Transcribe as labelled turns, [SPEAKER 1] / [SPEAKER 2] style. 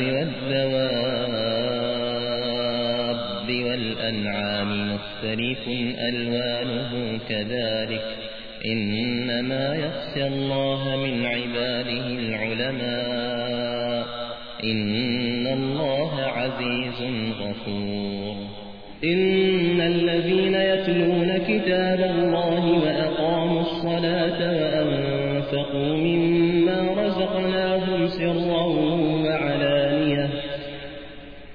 [SPEAKER 1] الناس والدواب والأنعام مختلف ألوانه كذلك إنما يخشى الله من عباده العلماء إن الله عزيز غفور إن الذين يتلون كتاب الله وأقاموا الصلاة وأنفقوا مما رزقناهم سرا